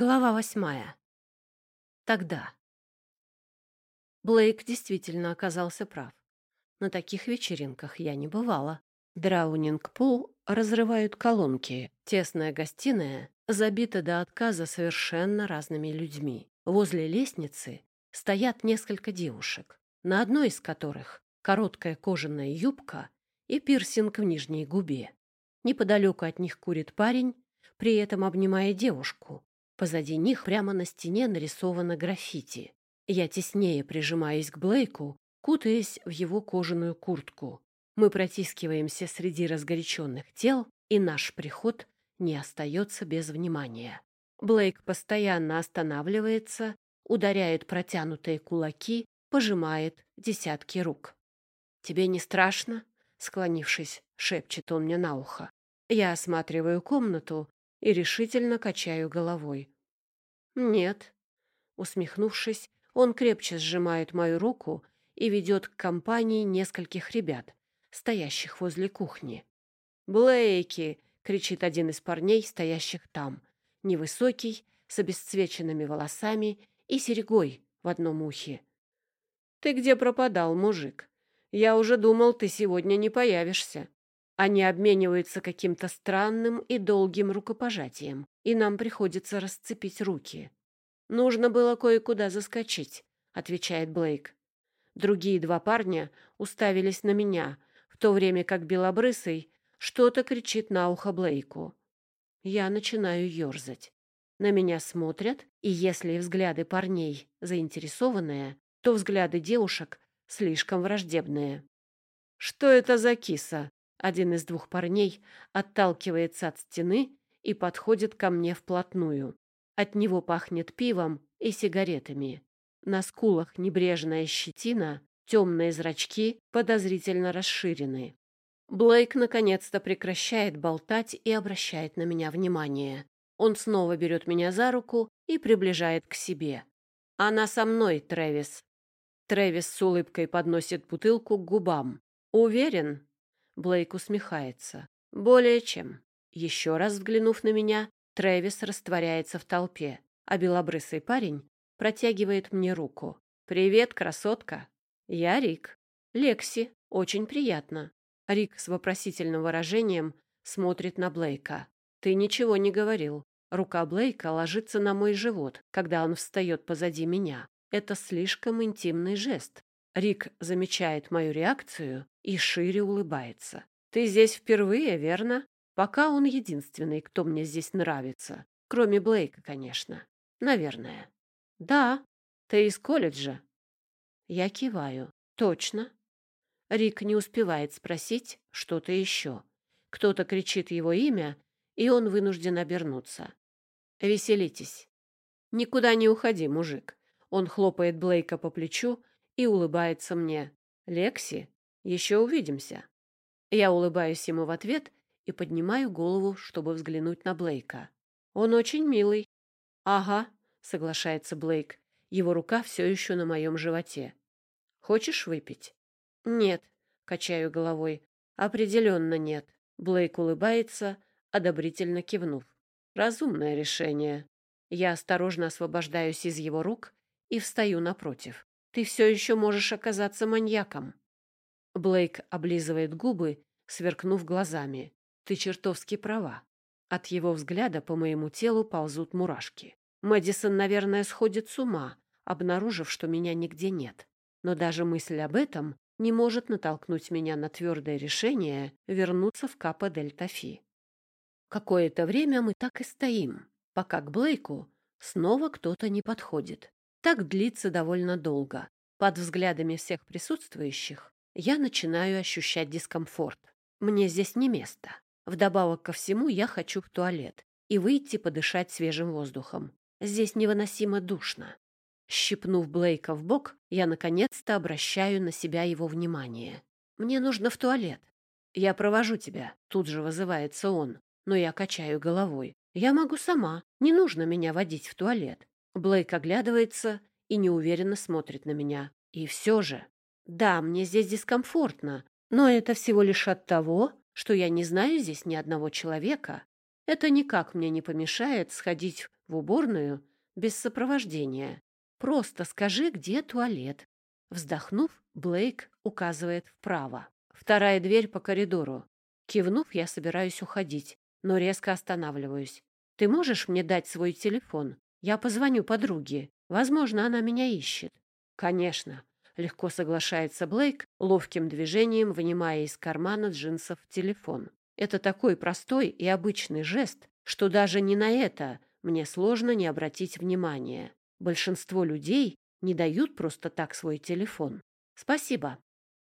Глава восьмая. Тогда. Блейк действительно оказался прав. На таких вечеринках я не бывала. Drowning Pool разрывают колонки. Тесная гостиная забита до отказа совершенно разными людьми. Возле лестницы стоят несколько девушек, на одной из которых короткая кожаная юбка и пирсинг в нижней губе. Неподалеку от них курит парень, при этом обнимая девушку, Позади них прямо на стене нарисовано граффити. Я теснее прижимаюсь к Блейку, кутаясь в его кожаную куртку. Мы протискиваемся среди разгоряченных тел, и наш приход не остается без внимания. Блейк постоянно останавливается, ударяет протянутые кулаки, пожимает десятки рук. «Тебе не страшно?» — склонившись, шепчет он мне на ухо. Я осматриваю комнату и решительно качаю головой. «Нет». Усмехнувшись, он крепче сжимает мою руку и ведет к компании нескольких ребят, стоящих возле кухни. «Блейки!» — кричит один из парней, стоящих там. Невысокий, с обесцвеченными волосами и серьгой в одном ухе. «Ты где пропадал, мужик? Я уже думал, ты сегодня не появишься». Они обмениваются каким-то странным и долгим рукопожатием, и нам приходится расцепить руки. «Нужно было кое-куда заскочить», — отвечает Блейк. Другие два парня уставились на меня, в то время как Белобрысый что-то кричит на ухо Блейку. Я начинаю ерзать. На меня смотрят, и если взгляды парней заинтересованные, то взгляды девушек слишком враждебные. «Что это за киса?» Один из двух парней отталкивается от стены и подходит ко мне вплотную. От него пахнет пивом и сигаретами. На скулах небрежная щетина, темные зрачки подозрительно расширены. Блейк наконец-то прекращает болтать и обращает на меня внимание. Он снова берет меня за руку и приближает к себе. «Она со мной, Трэвис». Трэвис с улыбкой подносит бутылку к губам. «Уверен?» Блейк усмехается. «Более чем». Еще раз взглянув на меня, Трэвис растворяется в толпе, а белобрысый парень протягивает мне руку. «Привет, красотка!» «Я Рик». «Лекси. Очень приятно». Рик с вопросительным выражением смотрит на Блейка. «Ты ничего не говорил». Рука Блейка ложится на мой живот, когда он встает позади меня. Это слишком интимный жест. Рик замечает мою реакцию и шире улыбается. «Ты здесь впервые, верно? Пока он единственный, кто мне здесь нравится. Кроме Блейка, конечно. Наверное». «Да. Ты из колледжа?» Я киваю. «Точно». Рик не успевает спросить что-то еще. Кто-то кричит его имя, и он вынужден обернуться. «Веселитесь». «Никуда не уходи, мужик». Он хлопает Блейка по плечу и улыбается мне. «Лекси, еще увидимся». Я улыбаюсь ему в ответ и поднимаю голову, чтобы взглянуть на Блейка. «Он очень милый». «Ага», — соглашается Блейк. Его рука все еще на моем животе. «Хочешь выпить?» «Нет», — качаю головой. «Определенно нет». Блейк улыбается, одобрительно кивнув. «Разумное решение». Я осторожно освобождаюсь из его рук и встаю напротив. Ты все еще можешь оказаться маньяком. Блейк облизывает губы, сверкнув глазами. Ты чертовски права. От его взгляда по моему телу ползут мурашки. Мэдисон, наверное, сходит с ума, обнаружив, что меня нигде нет. Но даже мысль об этом не может натолкнуть меня на твердое решение вернуться в Капа Дель Тафи. Какое-то время мы так и стоим, пока к Блейку снова кто-то не подходит. Так длится довольно долго. Под взглядами всех присутствующих я начинаю ощущать дискомфорт. Мне здесь не место. Вдобавок ко всему я хочу в туалет и выйти подышать свежим воздухом. Здесь невыносимо душно. Щипнув Блейка в бок, я наконец-то обращаю на себя его внимание. «Мне нужно в туалет». «Я провожу тебя», — тут же вызывается он, но я качаю головой. «Я могу сама, не нужно меня водить в туалет. Блейк оглядывается и неуверенно смотрит на меня. И все же, да, мне здесь дискомфортно, но это всего лишь от того, что я не знаю здесь ни одного человека. Это никак мне не помешает сходить в уборную без сопровождения. Просто скажи, где туалет. Вздохнув, Блейк указывает вправо. Вторая дверь по коридору. Кивнув, я собираюсь уходить, но резко останавливаюсь. Ты можешь мне дать свой телефон? Я позвоню подруге. Возможно, она меня ищет. Конечно. Легко соглашается Блейк, ловким движением вынимая из кармана джинсов телефон. Это такой простой и обычный жест, что даже не на это мне сложно не обратить внимания. Большинство людей не дают просто так свой телефон. Спасибо.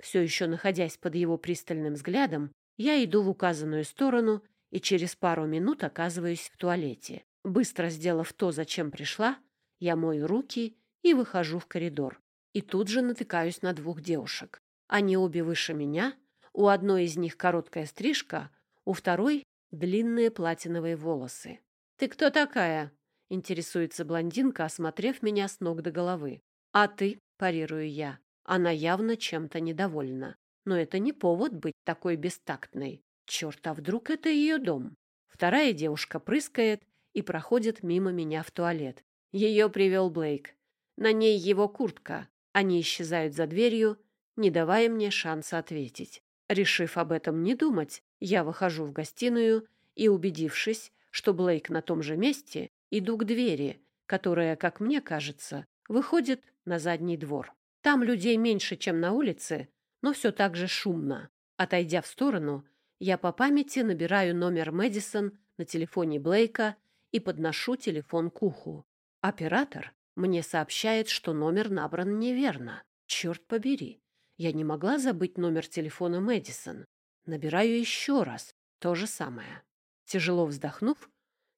Все еще находясь под его пристальным взглядом, я иду в указанную сторону и через пару минут оказываюсь в туалете. Быстро сделав то, зачем пришла, я мою руки и выхожу в коридор. И тут же натыкаюсь на двух девушек. Они обе выше меня, у одной из них короткая стрижка, у второй — длинные платиновые волосы. «Ты кто такая?» — интересуется блондинка, осмотрев меня с ног до головы. «А ты?» — парирую я. Она явно чем-то недовольна. Но это не повод быть такой бестактной. Черт, а вдруг это ее дом? Вторая девушка прыскает и проходит мимо меня в туалет. Ее привел Блейк. На ней его куртка. Они исчезают за дверью, не давая мне шанса ответить. Решив об этом не думать, я выхожу в гостиную и, убедившись, что Блейк на том же месте, иду к двери, которая, как мне кажется, выходит на задний двор. Там людей меньше, чем на улице, но все так же шумно. Отойдя в сторону, я по памяти набираю номер Мэдисон на телефоне Блейка и подношу телефон к уху. Оператор мне сообщает, что номер набран неверно. Черт побери, я не могла забыть номер телефона Мэдисон. Набираю еще раз. То же самое. Тяжело вздохнув,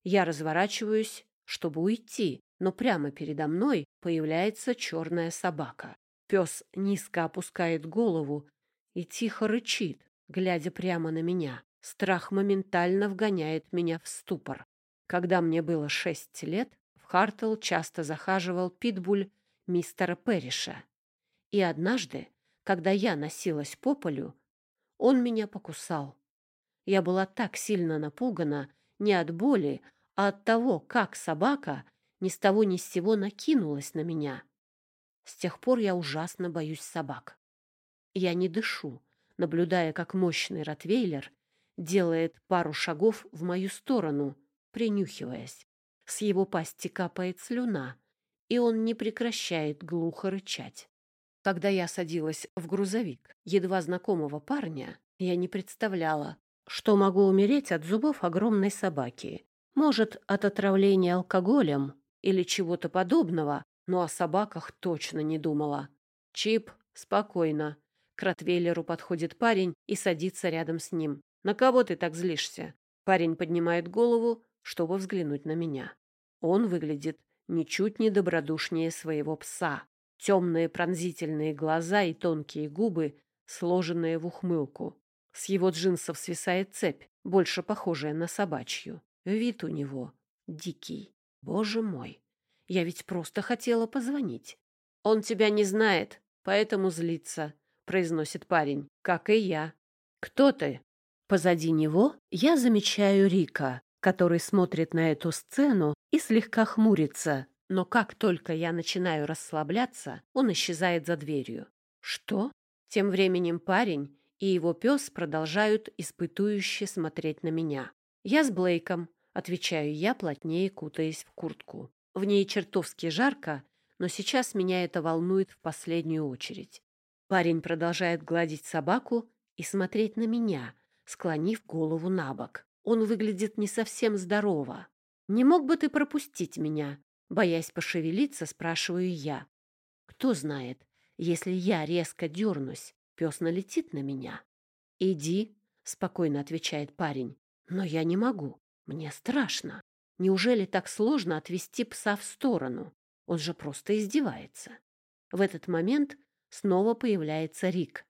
я разворачиваюсь, чтобы уйти, но прямо передо мной появляется черная собака. Пес низко опускает голову и тихо рычит, глядя прямо на меня. Страх моментально вгоняет меня в ступор. Когда мне было шесть лет, в Хартл часто захаживал питбуль мистера Перриша. И однажды, когда я носилась по полю, он меня покусал. Я была так сильно напугана не от боли, а от того, как собака ни с того ни с сего накинулась на меня. С тех пор я ужасно боюсь собак. Я не дышу, наблюдая, как мощный ротвейлер делает пару шагов в мою сторону, принюхиваясь. С его пасти капает слюна, и он не прекращает глухо рычать. Когда я садилась в грузовик едва знакомого парня, я не представляла, что могу умереть от зубов огромной собаки. Может, от отравления алкоголем или чего-то подобного, но о собаках точно не думала. Чип, спокойно. К Ротвейлеру подходит парень и садится рядом с ним. «На кого ты так злишься?» Парень поднимает голову, чтобы взглянуть на меня. Он выглядит ничуть не добродушнее своего пса. Темные пронзительные глаза и тонкие губы, сложенные в ухмылку. С его джинсов свисает цепь, больше похожая на собачью. Вид у него дикий. Боже мой! Я ведь просто хотела позвонить. Он тебя не знает, поэтому злится, произносит парень, как и я. Кто ты? Позади него я замечаю Рика, который смотрит на эту сцену и слегка хмурится. Но как только я начинаю расслабляться, он исчезает за дверью. Что? Тем временем парень и его пес продолжают испытующе смотреть на меня. Я с Блейком, отвечаю я, плотнее кутаясь в куртку. В ней чертовски жарко, но сейчас меня это волнует в последнюю очередь. Парень продолжает гладить собаку и смотреть на меня, склонив голову на бок. Он выглядит не совсем здорово. «Не мог бы ты пропустить меня?» Боясь пошевелиться, спрашиваю я. Кто знает, если я резко дернусь, пес налетит на меня. «Иди», — спокойно отвечает парень. «Но я не могу. Мне страшно». Неужели так сложно отвести пса в сторону? Он же просто издевается. В этот момент снова появляется Рик,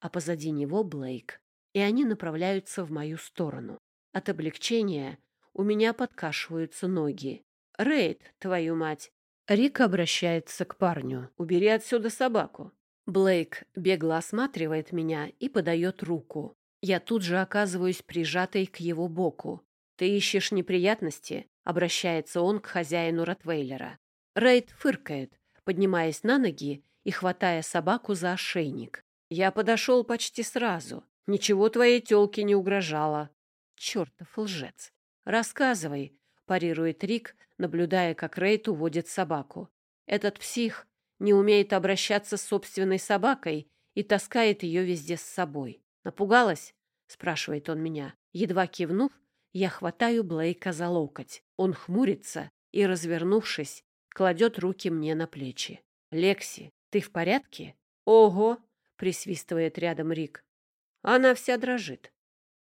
а позади него Блейк, и они направляются в мою сторону. От облегчения у меня подкашиваются ноги. «Рейд, твою мать!» Рик обращается к парню. «Убери отсюда собаку!» Блейк бегло осматривает меня и подает руку. Я тут же оказываюсь прижатой к его боку. «Ты ищешь неприятности?» — обращается он к хозяину Ротвейлера. Рейд фыркает, поднимаясь на ноги и хватая собаку за ошейник. «Я подошел почти сразу. Ничего твоей тёлке не угрожало». «Чёртов лжец! Рассказывай!» — парирует Рик, наблюдая, как Рейд уводит собаку. «Этот псих не умеет обращаться с собственной собакой и таскает ее везде с собой. Напугалась?» — спрашивает он меня. Едва кивнув, я хватаю Блейка за локоть. Он хмурится и, развернувшись, кладет руки мне на плечи. «Лекси, ты в порядке?» «Ого!» — присвистывает рядом Рик. Она вся дрожит.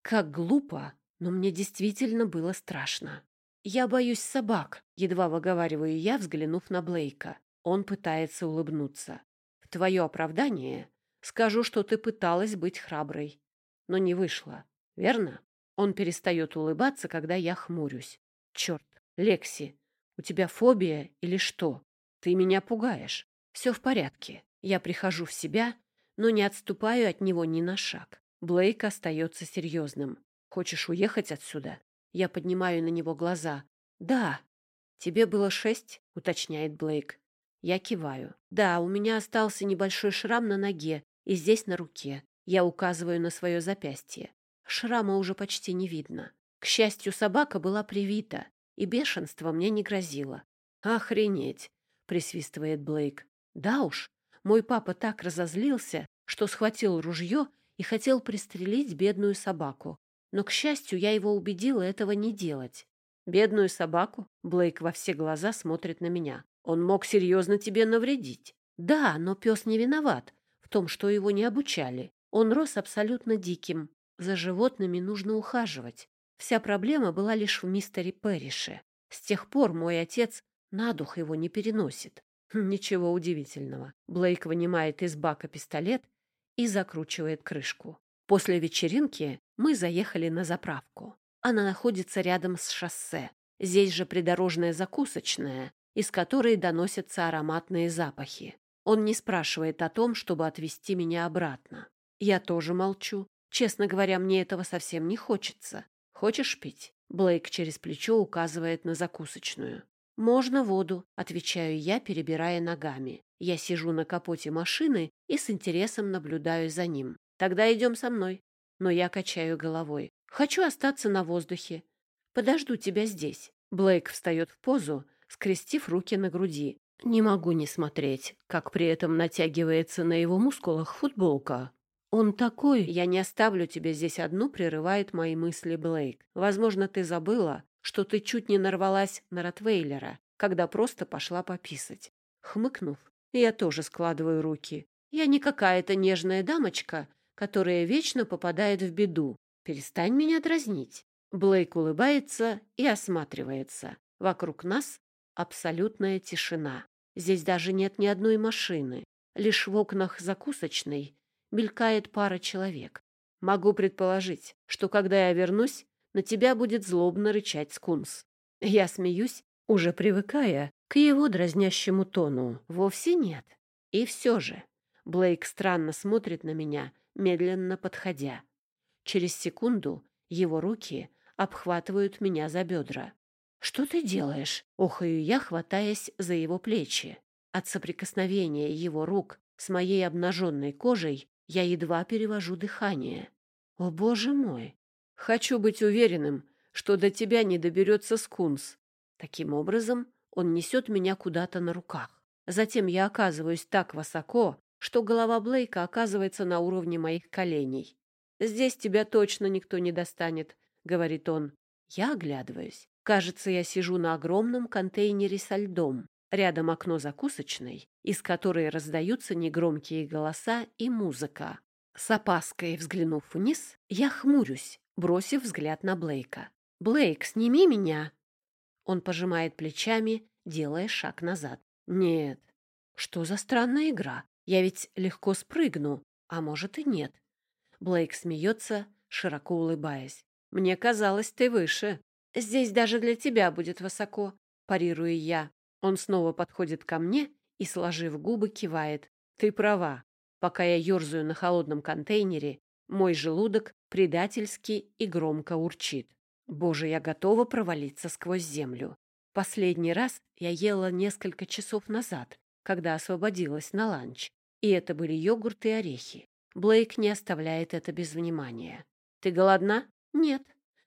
Как глупо, но мне действительно было страшно. «Я боюсь собак», — едва выговариваю я, взглянув на Блейка. Он пытается улыбнуться. «В твое оправдание скажу, что ты пыталась быть храброй, но не вышло, верно?» Он перестает улыбаться, когда я хмурюсь. «Черт, Лекси, у тебя фобия или что? Ты меня пугаешь. Все в порядке. Я прихожу в себя, но не отступаю от него ни на шаг. Блейк остается серьезным. Хочешь уехать отсюда? Я поднимаю на него глаза. Да. Тебе было шесть, уточняет Блейк. Я киваю. Да, у меня остался небольшой шрам на ноге и здесь на руке. Я указываю на свое запястье. Шрама уже почти не видно. К счастью, собака была привита, и бешенство мне не грозило. «Охренеть!» — присвистывает Блейк. «Да уж, мой папа так разозлился, что схватил ружье и хотел пристрелить бедную собаку. Но, к счастью, я его убедила этого не делать. «Бедную собаку?» — Блейк во все глаза смотрит на меня. «Он мог серьезно тебе навредить». «Да, но пес не виноват в том, что его не обучали. Он рос абсолютно диким, за животными нужно ухаживать. Вся проблема была лишь в мистере Перрише. С тех пор мой отец на дух его не переносит. Ничего удивительного. Блейк вынимает из бака пистолет и закручивает крышку. После вечеринки мы заехали на заправку. Она находится рядом с шоссе. Здесь же придорожная закусочная, из которой доносятся ароматные запахи. Он не спрашивает о том, чтобы отвезти меня обратно. Я тоже молчу, Честно говоря, мне этого совсем не хочется. Хочешь пить? Блейк через плечо указывает на закусочную. «Можно воду», — отвечаю я, перебирая ногами. Я сижу на капоте машины и с интересом наблюдаю за ним. «Тогда идем со мной». Но я качаю головой. «Хочу остаться на воздухе. Подожду тебя здесь». Блейк встает в позу, скрестив руки на груди. Не могу не смотреть, как при этом натягивается на его мускулах футболка. «Он такой, я не оставлю тебя здесь одну», — прерывает мои мысли Блейк. «Возможно, ты забыла, что ты чуть не нарвалась на Ротвейлера, когда просто пошла пописать». Хмыкнув, я тоже складываю руки. «Я не какая-то нежная дамочка, которая вечно попадает в беду. Перестань меня дразнить». Блейк улыбается и осматривается. Вокруг нас абсолютная тишина. Здесь даже нет ни одной машины. Лишь в окнах закусочной мелькает пара человек. Могу предположить, что когда я вернусь, на тебя будет злобно рычать скунс. Я смеюсь, уже привыкая к его дразнящему тону. Вовсе нет. И все же Блейк странно смотрит на меня, медленно подходя. Через секунду его руки обхватывают меня за бедра. «Что ты делаешь?» — охаю я, хватаясь за его плечи. От соприкосновения его рук с моей обнаженной кожей я едва перевожу дыхание. О, боже мой! Хочу быть уверенным, что до тебя не доберется скунс. Таким образом, он несет меня куда-то на руках. Затем я оказываюсь так высоко, что голова Блейка оказывается на уровне моих коленей. «Здесь тебя точно никто не достанет», — говорит он. Я оглядываюсь. Кажется, я сижу на огромном контейнере со льдом. Рядом окно закусочной, из которой раздаются негромкие голоса и музыка. С опаской взглянув вниз, я хмурюсь, бросив взгляд на Блейка. «Блейк, сними меня!» Он пожимает плечами, делая шаг назад. «Нет. Что за странная игра? Я ведь легко спрыгну, а может и нет». Блейк смеется, широко улыбаясь. «Мне казалось, ты выше. Здесь даже для тебя будет высоко», парирую я. Он снова подходит ко мне и, сложив губы, кивает. «Ты права. Пока я ерзаю на холодном контейнере, мой желудок предательски и громко урчит. Боже, я готова провалиться сквозь землю. Последний раз я ела несколько часов назад, когда освободилась на ланч. И это были йогурт и орехи. Блейк не оставляет это без внимания. «Ты голодна?» «Нет».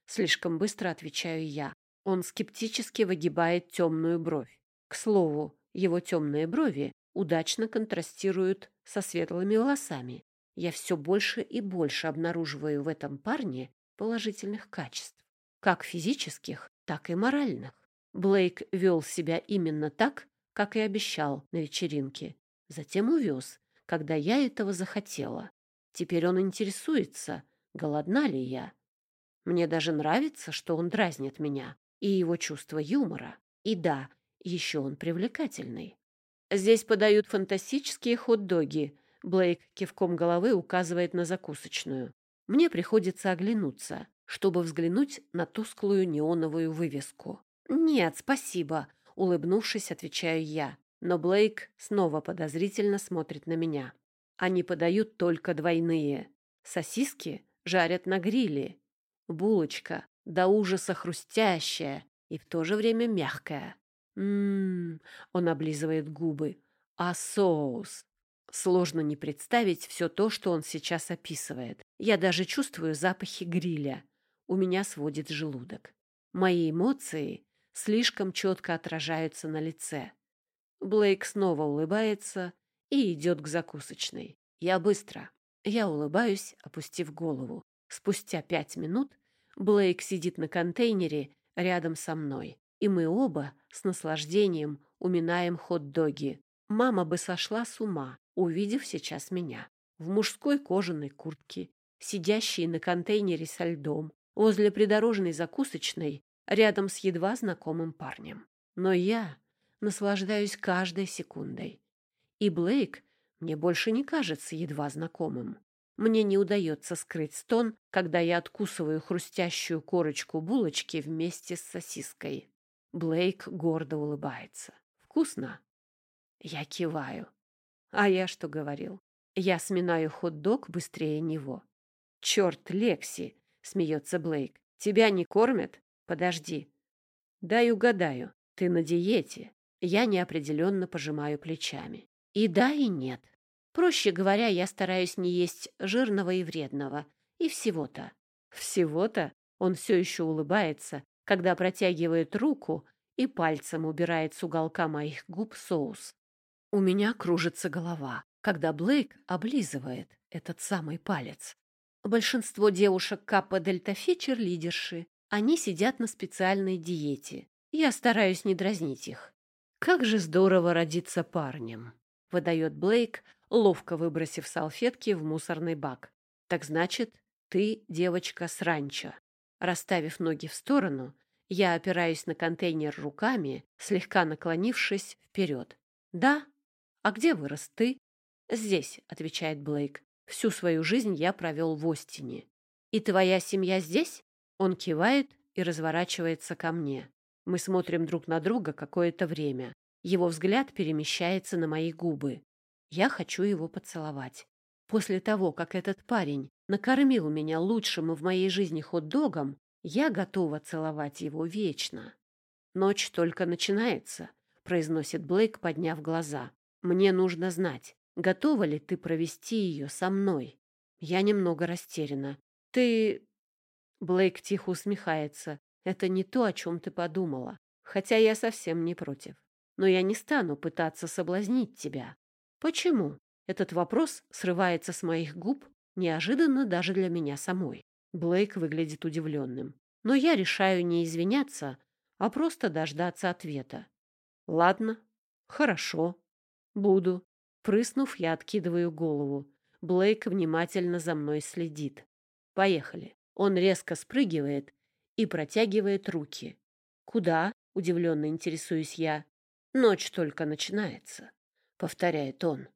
Слишком быстро отвечаю я. Он скептически выгибает темную бровь. К слову, его темные брови удачно контрастируют со светлыми волосами. Я все больше и больше обнаруживаю в этом парне положительных качеств, как физических, так и моральных. Блейк вел себя именно так, как и обещал на вечеринке. Затем увез, когда я этого захотела. Теперь он интересуется, голодна ли я. Мне даже нравится, что он дразнит меня, и его чувство юмора. И да, еще он привлекательный. Здесь подают фантастические хот-доги. Блейк кивком головы указывает на закусочную. Мне приходится оглянуться, чтобы взглянуть на тусклую неоновую вывеску. «Нет, спасибо», — улыбнувшись, отвечаю я. Но Блейк снова подозрительно смотрит на меня. Они подают только двойные. Сосиски жарят на гриле. Булочка до ужаса хрустящая и в то же время мягкая. Ммм, он облизывает губы. А соус? Сложно не представить все то, что он сейчас описывает. Я даже чувствую запахи гриля. У меня сводит желудок. Мои эмоции слишком четко отражаются на лице. Блейк снова улыбается и идет к закусочной. Я быстро. Я улыбаюсь, опустив голову. Спустя пять минут Блейк сидит на контейнере рядом со мной, и мы оба с наслаждением уминаем хот-доги. Мама бы сошла с ума, увидев сейчас меня. В мужской кожаной куртке, сидящей на контейнере со льдом, возле придорожной закусочной, рядом с едва знакомым парнем. Но я наслаждаюсь каждой секундой. И Блейк мне больше не кажется едва знакомым. Мне не удается скрыть стон, когда я откусываю хрустящую корочку булочки вместе с сосиской. Блейк гордо улыбается. «Вкусно?» Я киваю. А я что говорил? Я сминаю хот-дог быстрее него. «Черт, Лекси!» — смеется Блейк. «Тебя не кормят? Подожди. Дай угадаю. Ты на диете?» Я неопределенно пожимаю плечами. И да, и нет. Проще говоря, я стараюсь не есть жирного и вредного. И всего-то. Всего-то он все еще улыбается, когда протягивает руку и пальцем убирает с уголка моих губ соус. У меня кружится голова, когда Блейк облизывает этот самый палец. Большинство девушек Каппа Дельта Фи черлидерши. Они сидят на специальной диете. Я стараюсь не дразнить их. Как же здорово родиться парнем, выдает Блейк, ловко выбросив салфетки в мусорный бак. Так значит, ты девочка с ранчо. Расставив ноги в сторону, я опираюсь на контейнер руками, слегка наклонившись вперед. Да? А где вырос ты? Здесь, отвечает Блейк. Всю свою жизнь я провел в Остине. И твоя семья здесь? Он кивает и разворачивается ко мне. Мы смотрим друг на друга какое-то время. Его взгляд перемещается на мои губы. Я хочу его поцеловать. После того, как этот парень накормил меня лучшим в моей жизни хот-догом, я готова целовать его вечно. Ночь только начинается, произносит Блейк, подняв глаза. Мне нужно знать, готова ли ты провести ее со мной. Я немного растеряна. Ты... Блейк тихо усмехается. Это не то, о чем ты подумала. Хотя я совсем не против. Но я не стану пытаться соблазнить тебя. Почему? Этот вопрос срывается с моих губ неожиданно даже для меня самой. Блейк выглядит удивленным. Но я решаю не извиняться, а просто дождаться ответа. Ладно, хорошо, буду. Прыснув, я откидываю голову. Блейк внимательно за мной следит. Поехали. Он резко спрыгивает и протягивает руки. Куда? Удивленно интересуюсь я. Ночь только начинается повторяет он.